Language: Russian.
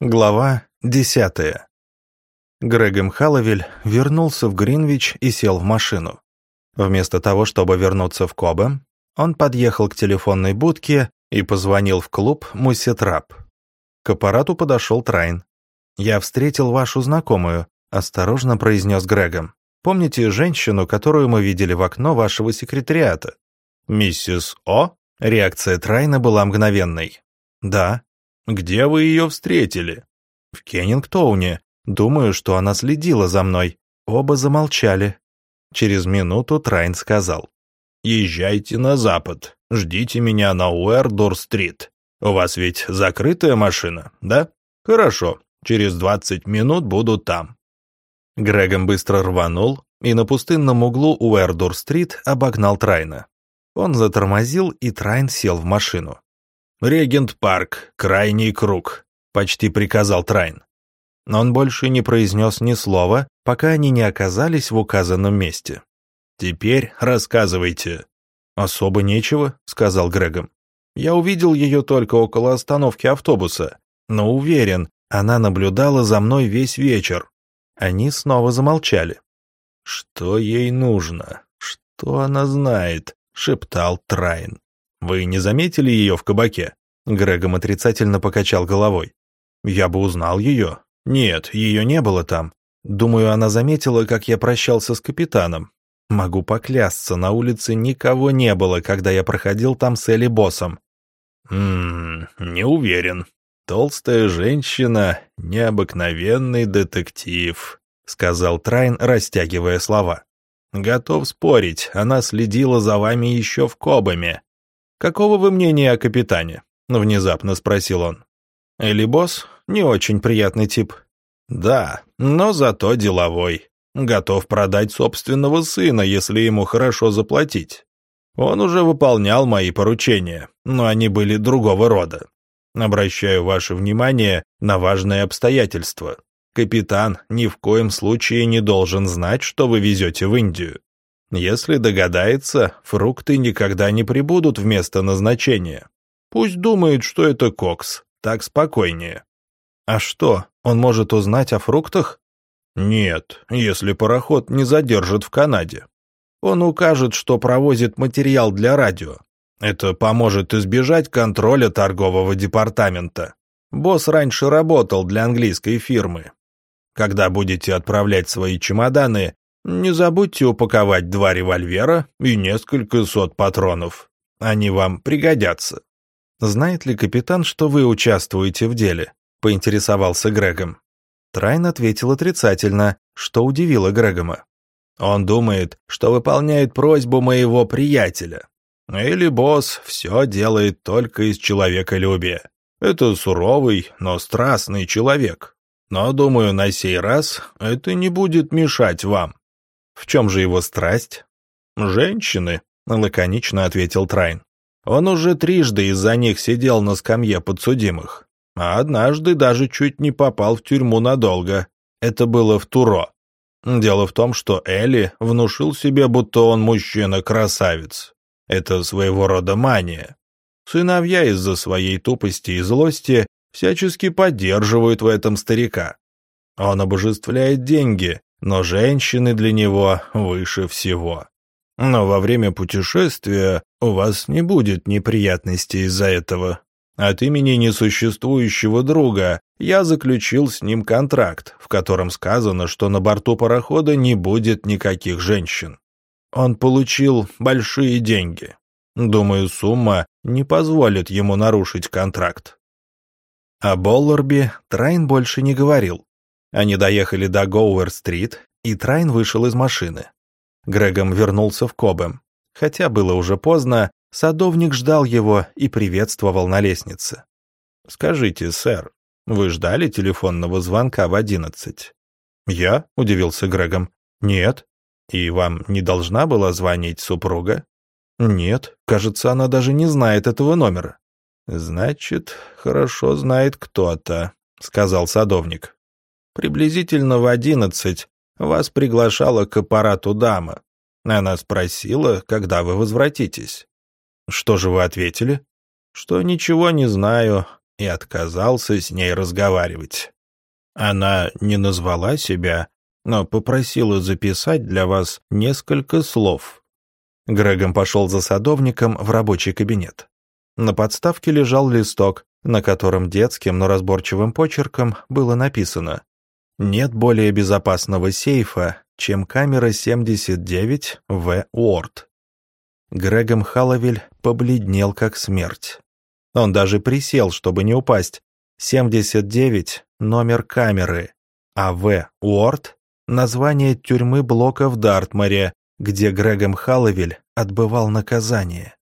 Глава десятая. Грегом Халловель вернулся в Гринвич и сел в машину. Вместо того, чтобы вернуться в Кобе, он подъехал к телефонной будке и позвонил в клуб Муссетрап. К аппарату подошел Трайн. «Я встретил вашу знакомую», — осторожно произнес Грегом. «Помните женщину, которую мы видели в окно вашего секретариата?» «Миссис О?» Реакция Трайна была мгновенной. «Да», «Где вы ее встретили?» «В Кеннингтоуне. Думаю, что она следила за мной». Оба замолчали. Через минуту Трайн сказал. «Езжайте на запад. Ждите меня на Уэрдор-стрит. У вас ведь закрытая машина, да? Хорошо. Через двадцать минут буду там». Грегом быстро рванул и на пустынном углу Уэрдор-стрит обогнал Трайна. Он затормозил, и Трайн сел в машину. «Регент-парк, крайний круг», — почти приказал Трайн. Но он больше не произнес ни слова, пока они не оказались в указанном месте. «Теперь рассказывайте». «Особо нечего», — сказал Грегом. «Я увидел ее только около остановки автобуса, но уверен, она наблюдала за мной весь вечер». Они снова замолчали. «Что ей нужно? Что она знает?» — шептал Трайн. Вы не заметили ее в кабаке?» Грегом отрицательно покачал головой. «Я бы узнал ее. Нет, ее не было там. Думаю, она заметила, как я прощался с капитаном. Могу поклясться, на улице никого не было, когда я проходил там с Элли Боссом». «Ммм, не уверен. Толстая женщина — необыкновенный детектив», — сказал Трайн, растягивая слова. «Готов спорить, она следила за вами еще в Кобаме. «Какого вы мнения о капитане?» — внезапно спросил он. «Элли Босс не очень приятный тип». «Да, но зато деловой. Готов продать собственного сына, если ему хорошо заплатить. Он уже выполнял мои поручения, но они были другого рода. Обращаю ваше внимание на важные обстоятельства. Капитан ни в коем случае не должен знать, что вы везете в Индию. Если догадается, фрукты никогда не прибудут в место назначения. Пусть думает, что это кокс, так спокойнее. А что, он может узнать о фруктах? Нет, если пароход не задержит в Канаде. Он укажет, что провозит материал для радио. Это поможет избежать контроля торгового департамента. Босс раньше работал для английской фирмы. Когда будете отправлять свои чемоданы, не забудьте упаковать два револьвера и несколько сот патронов. Они вам пригодятся. Знает ли капитан, что вы участвуете в деле? Поинтересовался Грегом. Трайн ответил отрицательно, что удивило Грегома. Он думает, что выполняет просьбу моего приятеля. Или босс все делает только из человеколюбия. Это суровый, но страстный человек. Но, думаю, на сей раз это не будет мешать вам. В чем же его страсть? Женщины, лаконично ответил Трайн. Он уже трижды из-за них сидел на скамье подсудимых, а однажды даже чуть не попал в тюрьму надолго. Это было в Туро. Дело в том, что Элли внушил себе, будто он мужчина-красавец. Это своего рода мания. Сыновья из-за своей тупости и злости всячески поддерживают в этом старика. Он обожествляет деньги, но женщины для него выше всего. Но во время путешествия у вас не будет неприятностей из-за этого. От имени несуществующего друга я заключил с ним контракт, в котором сказано, что на борту парохода не будет никаких женщин. Он получил большие деньги. Думаю, сумма не позволит ему нарушить контракт. О Болларби Трайн больше не говорил. Они доехали до Гоуэр-стрит, и Трайн вышел из машины. Грегом вернулся в Кобэм. Хотя было уже поздно, садовник ждал его и приветствовал на лестнице. «Скажите, сэр, вы ждали телефонного звонка в одиннадцать?» «Я?» — удивился Грегом. «Нет». «И вам не должна была звонить супруга?» «Нет, кажется, она даже не знает этого номера». «Значит, хорошо знает кто-то», — сказал садовник. Приблизительно в одиннадцать вас приглашала к аппарату дама. Она спросила, когда вы возвратитесь. Что же вы ответили? Что ничего не знаю. и отказался с ней разговаривать. Она не назвала себя, но попросила записать для вас несколько слов. Грегом пошел за садовником в рабочий кабинет. На подставке лежал листок, на котором детским, но разборчивым почерком было написано «Нет более безопасного сейфа, чем камера 79 в Уорд». Грегом Халловель побледнел как смерть. Он даже присел, чтобы не упасть. 79 — номер камеры, а В. Уорд — название тюрьмы блока в Дартморе, где Грегом Халловель отбывал наказание.